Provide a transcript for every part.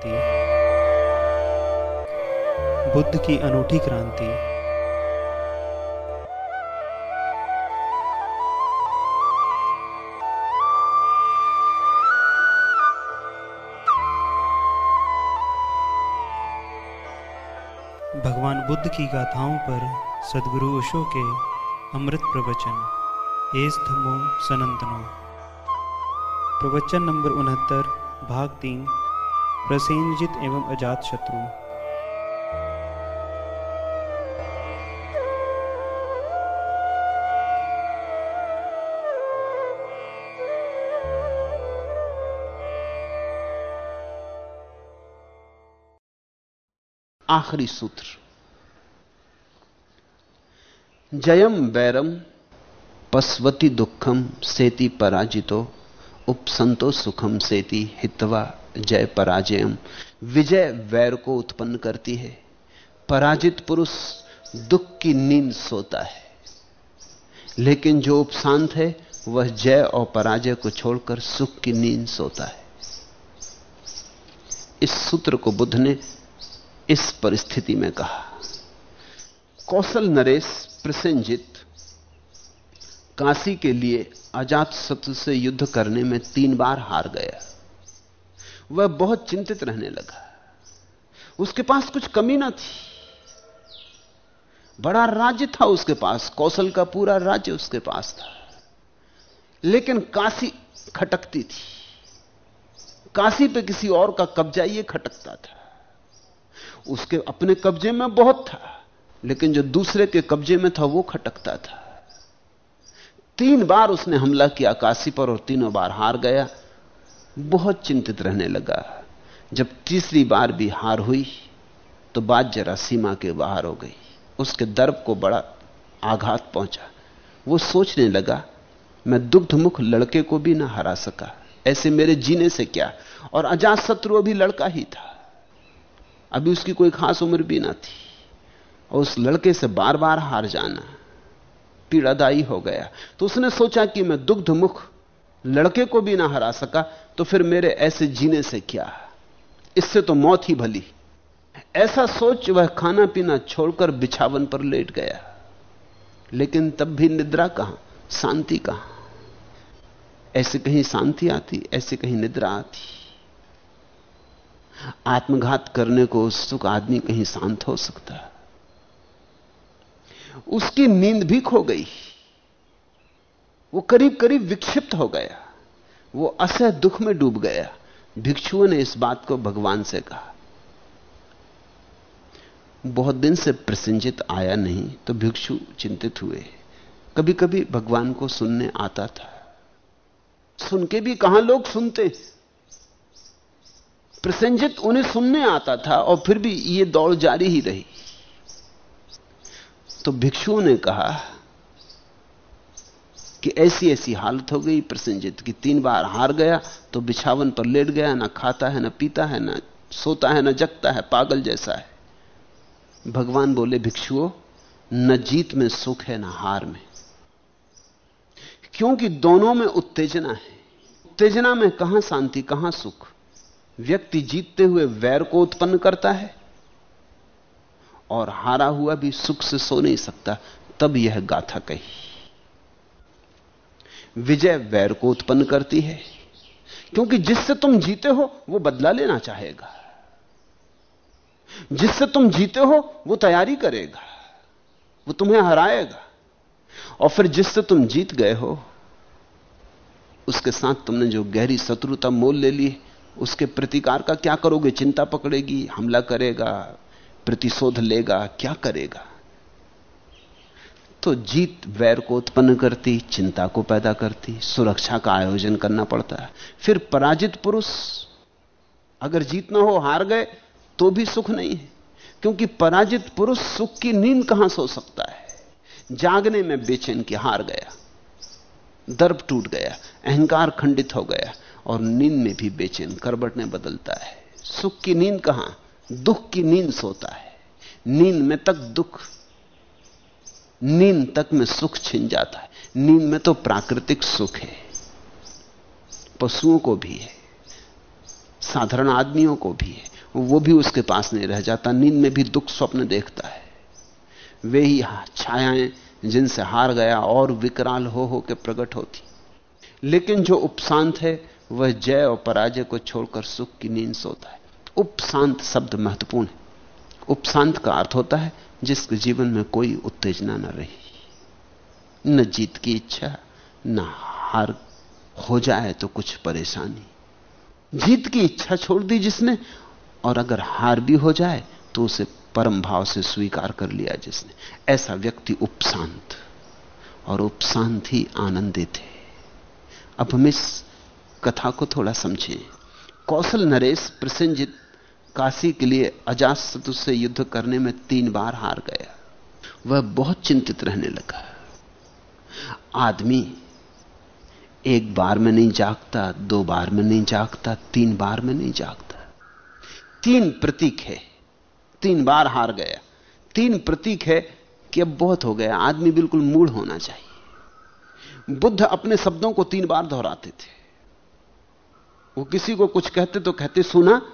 शक्ति बुद्ध की अनूठी क्रांति। भगवान बुद्ध की गाथाओं पर सदगुरु ओशो के अमृत प्रवचन एस धमो सनंतनो। प्रवचन नंबर उनहत्तर, भाग तीन। प्रसेनजित एवं अजात शत्रु। आखिरी सूत्र। जयम वैरम पस्वती दुखम सेति पराजितो, उपसंतो सुखम सेति हितवा जय पराजयम। विजय वैर को उत्पन्न करती है। पराजित पुरुष दुख की नींद सोता है। लेकिन जो उपशांत है, वह जय और पराजय को छोड़कर सुख की नींद सोता है। इस सूत्र को बुद्ध ने इस परिस्थिति में कहा। कौशल नरेश प्रसेंजित काशी के लिए अजात शत्रु से युद्ध करने में तीन बार हार गया। वह बहुत चिंतित रहने लगा। उसके पास कुछ कमी ना थी। बड़ा राज्य था उसके पास, कौशल का पूरा राज्य उसके पास था। लेकिन काशी खटकती थी। काशी पे किसी और का कब्जा ये खटकता था। उसके अपने कब्जे में बहुत था, लेकिन जो दूसरे के कब्जे में था वो खटकता था। तीन बार उसने हमला किया काशी पर और तीनों बार हार गया। बहुत चिंतित रहने लगा। जब तीसरी बार भी हार हुई तो बात जरा सीमा के बाहर हो गई। उसके दर्प को बड़ा आघात पहुँचा। वो सोचने लगा, मैं दुग्धमुख लड़के को भी ना हरा सका। ऐसे मेरे जीने से क्या? और अजात शत्रु अभी लड़का ही था। अभी उसकी कोई खास उम्र भी ना थी। और उस लड़के से बार बार हार जाना पीड़ादायी हो गया। तो उसने सोचा कि मैं दुग्ध मुख लड़के को भी ना हरा सका तो फिर मेरे ऐसे जीने से क्या? इससे तो मौत ही भली। ऐसा सोच वह खाना पीना छोड़कर बिछावन पर लेट गया। लेकिन तब भी निद्रा कहाँ? शांति कहाँ? ऐसे कहीं शांति आती, ऐसे कहीं निद्रा आती। आत्मघात करने को उत्सुक आदमी कहीं शांत हो सकता। उसकी नींद भी खो गई। वो करीब करीब विक्षिप्त हो गया। वो असह दुख में डूब गया। भिक्षुओं ने इस बात को भगवान से कहा। बहुत दिन से प्रसंजित आया नहीं तो भिक्षु चिंतित हुए। कभी कभी भगवान को सुनने आता था। सुन के भी कहाँ लोग सुनते? प्रसंजित उन्हें सुनने आता था और फिर भी ये दौड़ जारी ही रही। तो भिक्षुओं ने कहा कि ऐसी ऐसी हालत हो गई प्रसंजित की तीन बार हार गया तो बिछावन पर लेट गया, ना खाता है, ना पीता है, ना सोता है, ना जगता है, पागल जैसा है। भगवान बोले, भिक्षुओं, न जीत में सुख है, ना हार में। क्योंकि दोनों में उत्तेजना है। उत्तेजना में कहाँ शांति, कहाँ सुख? व्यक्ति जीतते हुए वैर को उत्पन्न करता है, और हारा हुआ भी सुख से सो नहीं सकता, तब यह गाथा कही। विजय वैर को उत्पन्न करती है। क्योंकि जिससे तुम जीते हो, वो बदला लेना चाहेगा। जिससे तुम जीते हो, वो तैयारी करेगा। वो तुम्हें हराएगा। और फिर जिससे तुम जीत गए हो, उसके साथ तुमने जो गहरी शत्रुता मोल ले ली, उसके प्रतिकार का क्या करोगे? चिंता पकड़ेगी, हमला करेगा, प्रतिशोध लेगा, क्या करेगा? तो जीत वैर को उत्पन्न करती, चिंता को पैदा करती, सुरक्षा का आयोजन करना पड़ता है। फिर पराजित पुरुष अगर जीत ना हो, हार गए तो भी सुख नहीं है। क्योंकि पराजित पुरुष सुख की नींद कहाँ सो सकता है? जागने में बेचैन की हार गया, दर्प टूट गया, अहंकार खंडित हो गया और नींद में भी बेचैन, करबटने बदलता है। सुख की नींद कहाँ? दुख की नींद सोता है। नींद में तक दुख नींद तक में सुख छिन जाता है। नींद में तो प्राकृतिक सुख है। पशुओं को भी है। साधारण आदमियों को भी है। वो भी उसके पास नहीं रह जाता। नींद में भी दुख स्वप्न देखता है। वे ही छायाएँ जिनसे हार गया और विकराल हो हो के प्रकट होती। लेकिन जो उपशांत है, वह जय और पराजय को छोड़कर सुख की नींद सोता है। उपशांत शब्द महत्वपूर्ण है। उपशांत का अर्थ होता है जिसके जीवन में कोई उत्तेजना न रही। न जीत की इच्छा, न हार हो जाए तो कुछ परेशानी। जीत की इच्छा छोड़ दी जिसने, और अगर हार भी हो जाए तो उसे परम भाव से स्वीकार कर लिया जिसने। ऐसा व्यक्ति उपशांत, और उपशांत ही आनंदित है। अब हम इस कथा को थोड़ा समझें। कौशल नरेश प्रसन्नजित काशी के लिए अजात से युद्ध करने में तीन बार हार गया। वह बहुत चिंतित रहने लगा। आदमी एक बार में नहीं जागता, दो बार में नहीं जागता, तीन बार में नहीं जागता। तीन प्रतीक है। तीन बार हार गया। तीन प्रतीक है कि अब बहुत हो गया। आदमी बिल्कुल मूड होना चाहिए। बुद्ध अपने शब्दों को तीन बार दोहराते थे। वो किसी को कुछ कहते तो कहते सुना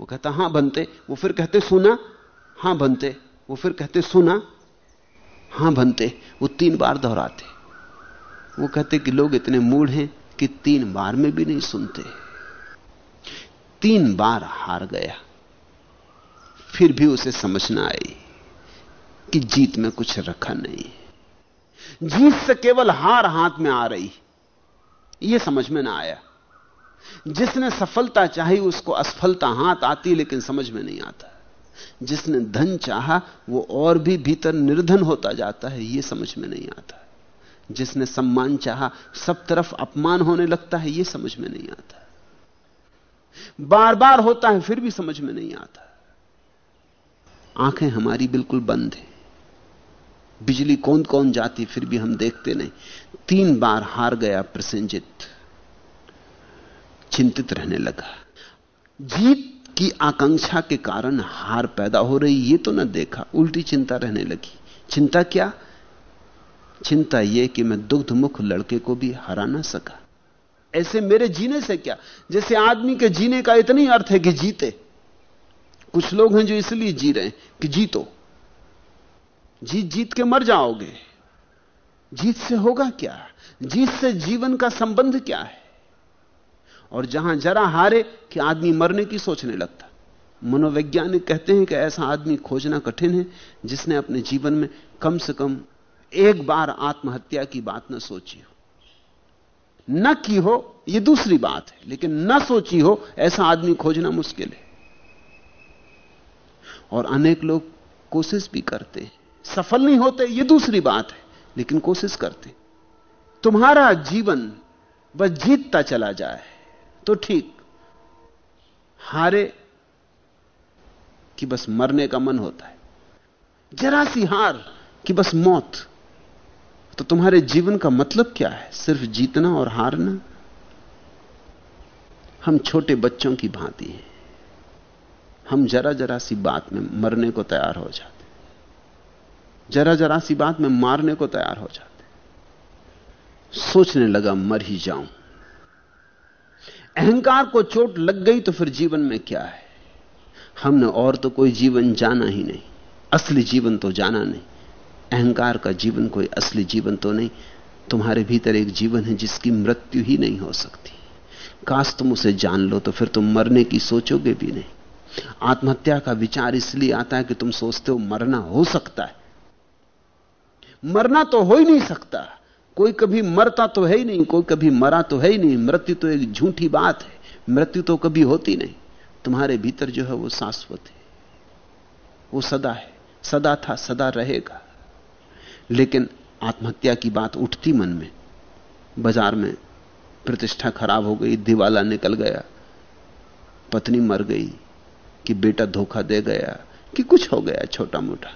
वो कहता, हाँ, बनते। वो फिर कहते, सुना। हाँ, बनते। वो फिर कहते, सुना। हाँ, बनते। वो तीन बार दोहराते। वो कहते कि लोग इतने मूड हैं कि तीन बार में भी नहीं सुनते। तीन बार हार गया। फिर भी उसे समझ ना आई कि जीत में कुछ रखा नहीं जीत से केवल हार हाथ में आ रही। यह समझ में ना आया। जिसने सफलता चाही उसको असफलता हाथ आती, लेकिन समझ में नहीं आता। जिसने धन चाहा, वो और भी भीतर निर्धन होता जाता है यह समझ में नहीं आता। जिसने सम्मान चाहा, सब तरफ़ अपमान होने लगता है यह समझ में नहीं आता। बार बार होता है, फिर भी समझ में नहीं आता। आँखें हमारी बिल्कुल बंद है। बिजली कौन कौन जाती, फिर भी हम देखते नहीं। तीन बार हार गया प्रसेंजित चिंतित रहने लगा। जीत की आकांक्षा के कारण हार पैदा हो रही, ये तो न देखा, उल्टी चिंता रहने लगी। चिंता क्या? चिंता यह कि मैं दुग्ध मुख लड़के को भी हरा ना सका। ऐसे मेरे जीने से क्या? जैसे आदमी के जीने का इतना ही अर्थ है कि जीते। कुछ लोग हैं जो इसलिए जी रहे हैं कि जीतो। जीत जीत के मर जाओगे। जीत से होगा क्या? जीत से जीवन का संबंध क्या है? और जहाँ जरा हारे कि आदमी मरने की सोचने लगता। मनोवैज्ञानिक कहते हैं कि ऐसा आदमी खोजना कठिन है, जिसने अपने जीवन में कम से कम एक बार आत्महत्या की बात न सोची हो। न की हो यह दूसरी बात है, लेकिन न सोची हो, ऐसा आदमी खोजना मुश्किल है। और अनेक लोग कोशिश भी करते हैं। सफल नहीं होते यह दूसरी बात है, लेकिन कोशिश करते तुम्हारा जीवन बस जीतता चला जाए। तो ठीक। हारे कि बस मरने का मन होता है। जरा सी हार कि बस मौत। तो तुम्हारे जीवन का मतलब क्या है? सिर्फ़ जीतना और हारना? हम छोटे बच्चों की भांति हैं। हम जरा जरा सी बात में मरने को तैयार हो जाते जरा जरा सी बात में मारने को तैयार हो जाते सोचने लगा मर ही जाऊँ। अहंकार को चोट लग गई तो फिर जीवन में क्या है? हमने और तो कोई जीवन जाना ही नहीं। असली जीवन तो जाना नहीं। अहंकार का जीवन कोई असली जीवन तो नहीं। तुम्हारे भीतर एक जीवन है जिसकी मृत्यु ही नहीं हो सकती। काश तुम उसे जान लो तो फिर तुम मरने की सोचोगे भी नहीं। आत्महत्या का विचार इसलिए आता है कि तुम सोचते हो मरना हो सकता है। मरना तो हो ही नहीं सकता। कोई कभी मरता तो है ही नहीं, कोई कभी मरा तो है ही नहीं। मृत्यु तो एक झूठी बात है। मृत्यु तो कभी होती नहीं। तुम्हारे भीतर जो है वो शाश्वत है। वो सदा है। सदा था, सदा रहेगा। लेकिन आत्महत्या की बात उठती मन में। बाज़ार में प्रतिष्ठा खराब हो गई, दिवाला निकल गया। पत्नी मर गई कि बेटा धोखा दे गया, कि कुछ हो गया छोटा मोटा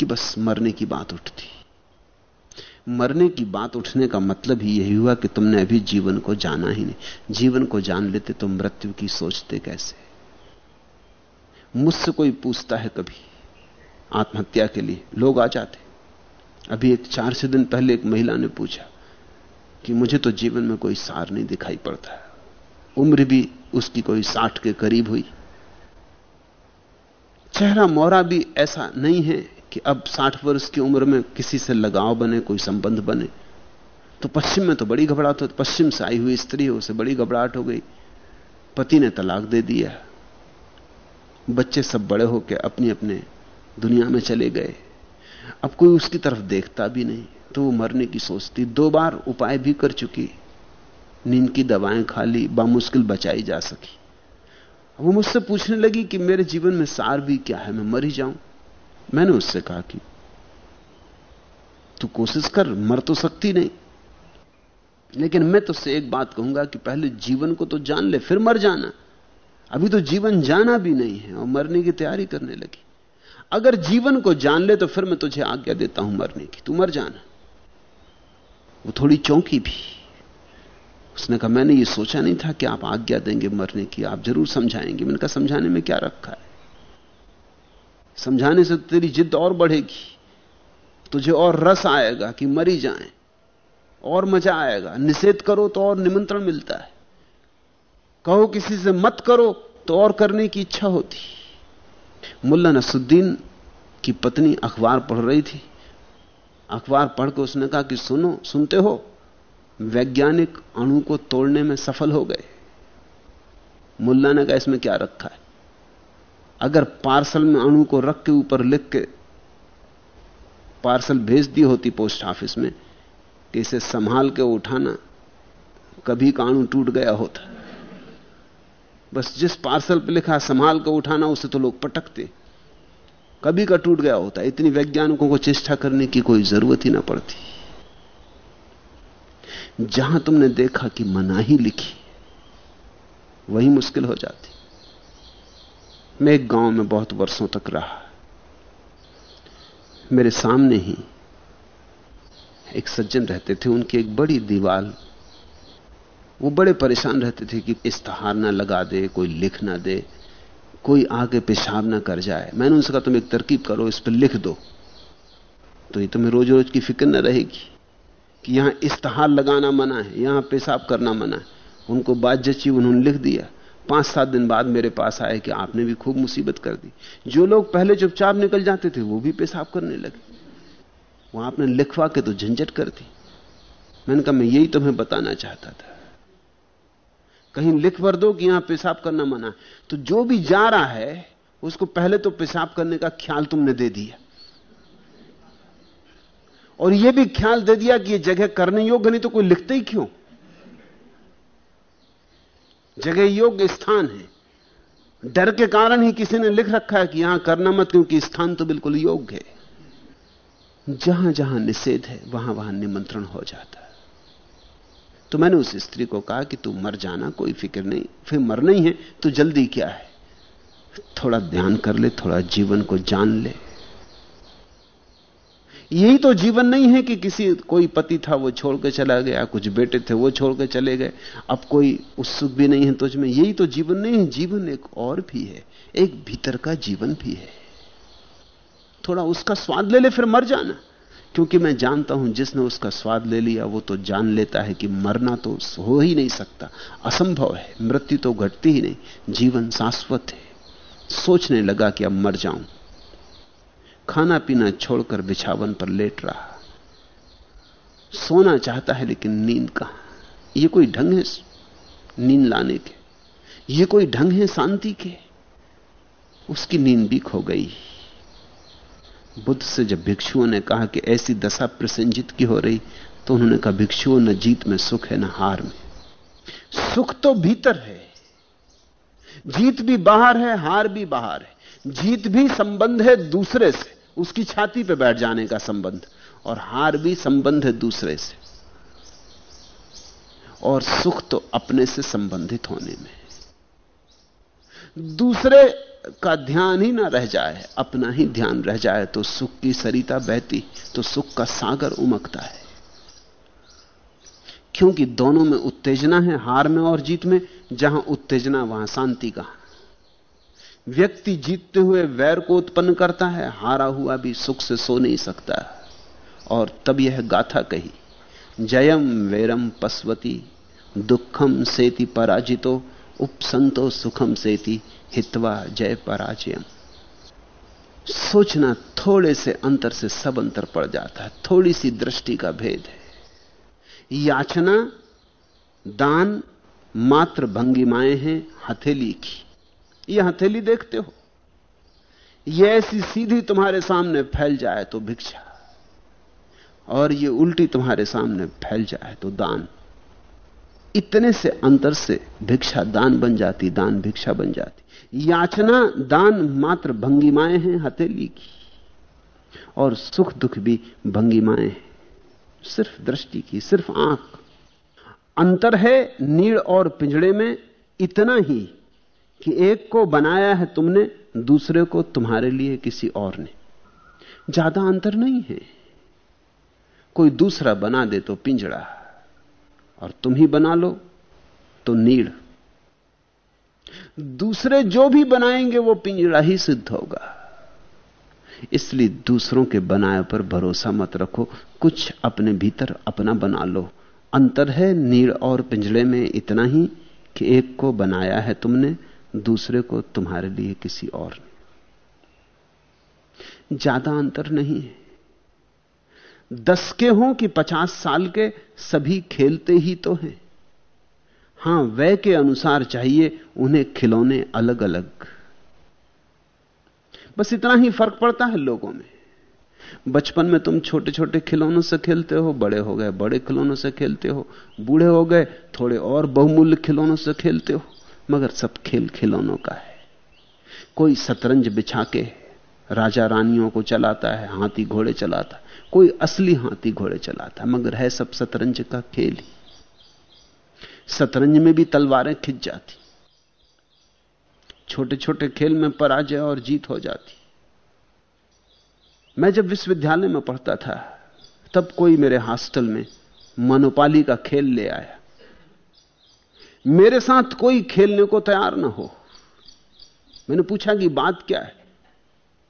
कि बस मरने की बात उठती। मरने की बात उठने का मतलब ही यही हुआ कि तुमने अभी जीवन को जाना ही नहीं। जीवन को जान लेते तो मृत्यु की सोचते कैसे? मुझसे कोई पूछता है कभी? आत्महत्या के लिए लोग आ जाते। अभी एक चार से दिन पहले एक महिला ने पूछा कि मुझे तो जीवन में कोई सार नहीं दिखाई पड़ता। उम्र भी उसकी कोई साठ के करीब हुई। चेहरा मोहरा भी ऐसा नहीं है कि अब साठ वर्ष की उम्र में किसी से लगाव बने, कोई संबंध बने तो पश्चिम में तो बड़ी घबराहट हो पश्चिम से आई हुई स्त्री, उसे बड़ी घबराहट हो गई। पति ने तलाक दे दिया। बच्चे सब बड़े होकर अपनी अपने दुनिया में चले गए। अब कोई उसकी तरफ़ देखता भी नहीं तो वो मरने की सोचती। दो बार उपाय भी कर चुकी। नींद की दवाएँ खा ली, बामुश्किल बचाई जा सकी। वो मुझसे पूछने लगी कि मेरे जीवन में सार भी क्या है, मैं मर ही जाऊँ। मैंने उससे कहा कि तू कोशिश कर, मर तो सकती नहीं। लेकिन मैं तुझसे एक बात कहूँगा कि पहले जीवन को तो जान ले, फिर मर जाना। अभी तो जीवन जाना भी नहीं है और मरने की तैयारी करने लगी। अगर जीवन को जान ले तो फिर मैं तुझे आज्ञा देता हूँ मरने की। तू मर जाना। वो थोड़ी चौंकी भी। उसने कहा, मैंने ये सोचा नहीं था कि आप आज्ञा देंगे मरने की। आप ज़रूर समझाएँगे। मैंने कहा, समझाने में क्या रखा है? समझाने से तेरी जिद और बढ़ेगी। तुझे और रस आएगा कि मरी जाए, और मज़ा आएगा। निषेध करो तो और निमंत्रण मिलता है। कहो किसी से मत करो तो और करने की इच्छा होती। मुल्ला नसुद्दीन की पत्नी अखबार पढ़ रही थी। अखबार पढ़कर उसने कहा कि सुनो, सुनते हो? वैज्ञानिक अणु को तोड़ने में सफल हो गए। मुल्ला ने कहा, इसमें क्या रखा है? अगर पार्सल में अणु को रख के ऊपर लिख के पार्सल भेज दी होती पोस्ट ऑफ़िस में कि इसे संभाल के उठाना कभी का अणु टूट गया होता। बस जिस पार्सल पे लिखा संभाल के उठाना, उसे तो लोग पटकते। कभी का टूट गया होता। इतनी वैज्ञानिकों को चेष्टा करने की कोई ज़रूरत ही ना पड़ती। जहाँ तुमने देखा कि मनाही लिखी, वही मुश्किल हो जाती। मैं एक गाँव में बहुत वर्षों तक रहा। मेरे सामने ही एक सज्जन रहते थे, उनकी एक बड़ी दीवार वो बड़े परेशान रहते थे कि इश्तहार ना लगा दे, कोई लिख ना दे, कोई आगे पेशाब ना कर जाए। मैंने उनसे कहा, तुम एक तरकीब करो, इस पर लिख दो। तो ये तुम्हें रोज रोज की फ़िक्र न रहेगी कि यहाँ इश्तहार लगाना मना है, यहाँ पेशाब करना मना है। उनको बात जची, उन्होंने लिख दिया। पाँच सात दिन बाद मेरे पास आए कि आपने भी खूब मुसीबत कर दी। जो लोग पहले चुपचाप निकल जाते थे, वो भी पेशाब करने लगे। वहाँ आपने लिखवा के तो झंझट कर दी। मैंने कहा, मैं यही तुम्हें बताना चाहता था। कहीं लिख भर दो कि यहाँ पेशाब करना मना तो जो भी जा रहा है, उसको पहले तो पेशाब करने का ख्याल तुमने दे दिया। और यह भी ख्याल दे दिया कि यह जगह करने योग्य नहीं तो कोई लिखते ही क्यों? जगह योग्य स्थान है। डर के कारण ही किसी ने लिख रखा है कि यहाँ करना मत, क्योंकि स्थान तो बिल्कुल योग्य है। जहाँ जहाँ निषेध है वहाँ वहाँ निमंत्रण हो जाता है। तो मैंने उस स्त्री को कहा कि तू मर जाना, कोई फ़िक्र नहीं। फिर मरना ही है तो जल्दी क्या है? थोड़ा ध्यान कर ले, थोड़ा जीवन को जान ले। यही तो जीवन नहीं है कि किसी, कोई पति था, वो छोड़ के चला गया, कुछ बेटे थे, वो छोड़ के चले गए। अब कोई उत्सुक भी नहीं है तुझ में यही तो जीवन नहीं है। जीवन एक और भी है, एक भीतर का जीवन भी है। थोड़ा उसका स्वाद ले ले, फिर मर जाना। क्योंकि मैं जानता हूँ, जिसने उसका स्वाद ले लिया, वो तो जान लेता है कि मरना तो हो ही नहीं सकता। असंभव है, मृत्यु तो घटती ही नहीं। जीवन शाश्वत है। सोचने लगा कि अब मर जाऊँ। खाना पीना छोड़कर बिछावन पर लेट रहा। सोना चाहता है, लेकिन नींद कहाँ? यह कोई ढंग है नींद लाने के? ये कोई ढंग है शांति के? उसकी नींद भी खो गई। बुद्ध से जब भिक्षुओं ने कहा कि ऐसी दशा प्रसंजित की हो रही तो उन्होंने कहा, भिक्षुओं, न जीत में सुख है, न हार में। सुख तो भीतर है। जीत भी बाहर है, हार भी बाहर है। जीत भी संबंध है दूसरे से। उसकी छाती पे बैठ जाने का संबंध और हार भी संबंध है दूसरे से। और सुख तो अपने से संबंधित होने में दूसरे का ध्यान ही ना रह जाए, अपना ही ध्यान रह जाए तो सुख की सरिता बहती तो सुख का सागर उमकता है। क्योंकि दोनों में उत्तेजना है, हार में और जीत में, जहाँ उत्तेजना, वहाँ शांति का व्यक्ति जीतते हुए वैर को उत्पन्न करता है, हारा हुआ भी सुख से सो नहीं सकता। और तब यह गाथा कही, जयम वैरम पशवती दुखम सेति पराजितो, उपसंतो सुखम सेति हितवा जय पराजयम। सोचना थोड़े से अंतर से सब अंतर पड़ जाता है, थोड़ी सी दृष्टि का भेद है। याचना, दान, मात्र भंगिमाएँ हैं, हथेली की। यह हथेली देखते हो। यह ऐसी सीधी तुम्हारे सामने फैल जाए तो भिक्षा, और ये उल्टी तुम्हारे सामने फैल जाए तो दान। इतने से अंतर से भिक्षा दान बन जाती, दान भिक्षा बन जाती। याचना दान मात्र भंगिमाएँ हैं हथेली की, और सुख दुख भी भंगिमाएँ हैं। सिर्फ़ दृष्टि की, सिर्फ़ आँख। अंतर है नीड़ और पिंजड़े में इतना ही कि एक को बनाया है तुमने, दूसरे को तुम्हारे लिए किसी और ने। ज़्यादा अंतर नहीं है। कोई दूसरा बना दे तो पिंजड़ा और तुम ही बना लो तो नीड़। दूसरे जो भी बनाएँगे, वो पिंजड़ा ही सिद्ध होगा। इसलिए दूसरों के बनाए पर भरोसा मत रखो। कुछ अपने भीतर अपना बना लो। अंतर है नीड़ और पिंजड़े में इतना ही कि एक को बनाया है तुमने दूसरे को तुम्हारे लिए किसी और ने। ज़्यादा अंतर नहीं है। दस के हों कि पचास साल के सभी खेलते ही तो हैं। हाँ, वह के अनुसार चाहिए उन्हें खिलौने अलग अलग बस इतना ही फ़र्क पड़ता है लोगों में। बचपन में तुम छोटे छोटे खिलौनों से खेलते हो, बड़े हो गए, बड़े खिलौनों से खेलते हो, बूढ़े हो गए, थोड़े और बहुमूल्य खिलौनों से खेलते हो। मगर सब खेल खिलौनों का है। कोई शतरंज बिछा के राजा रानियों को चलाता है, हाथी घोड़े चलाता, कोई असली हाथी घोड़े चलाता, मगर है सब शतरंज का खेल ही। शतरंज में भी तलवारें खिंच जाती। छोटे छोटे खेल में पराजय और जीत हो जाती। मैं जब विश्वविद्यालय में पढ़ता था, तब कोई मेरे हॉस्टल में मनोपाली का खेल ले आया। मेरे साथ कोई खेलने को तैयार ना हो। मैंने पूछा कि बात क्या है?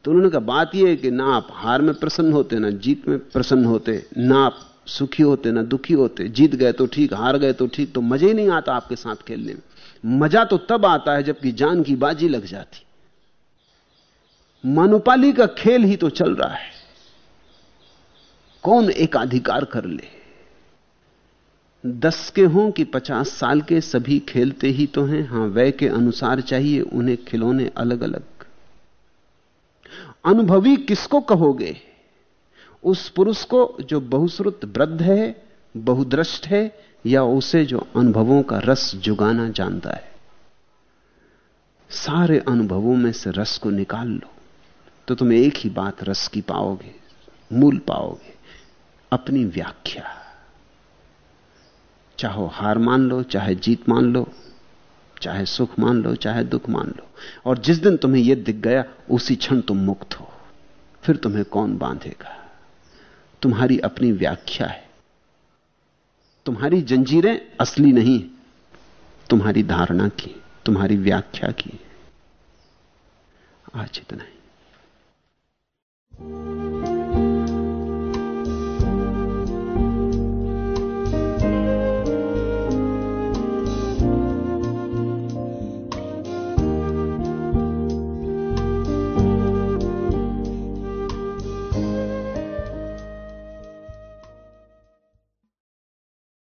तो उन्होंने कहा, बात यह है कि ना आप हार में प्रसन्न होते, ना जीत में प्रसन्न होते, ना आप सुखी होते, ना दुखी होते। जीत गए तो ठीक, हार गए तो ठीक तो मज़ा ही नहीं आता आपके साथ खेलने में। मज़ा तो तब आता है जबकि जान की बाजी लग जाती। मनुपाली का खेल ही तो चल रहा है। कौन एकाधिकार कर ले? दस के हों कि पचास साल के सभी खेलते ही तो हैं। हाँ वह के अनुसार चाहिए उन्हें खिलौने अलग अलग अनुभवी किसको कहोगे? उस पुरुष को जो बहुश्रुत वृद्ध है बहुदृष्ट है, या उसे जो अनुभवों का रस जुगाना जानता है? सारे अनुभवों में से रस को निकाल लो। तो तुम एक ही बात रस की पाओगे, मूल पाओगे, अपनी व्याख्या। चाहो हार मान लो, चाहे जीत मान लो, चाहे सुख मान लो, चाहे दुख मान लो। और जिस दिन तुम्हें यह दिख गया, उसी क्षण तुम मुक्त हो। फिर तुम्हें कौन बांधेगा? तुम्हारी अपनी व्याख्या है। तुम्हारी जंजीरें असली नहीं तुम्हारी धारणा की तुम्हारी व्याख्या की आज इतना ही।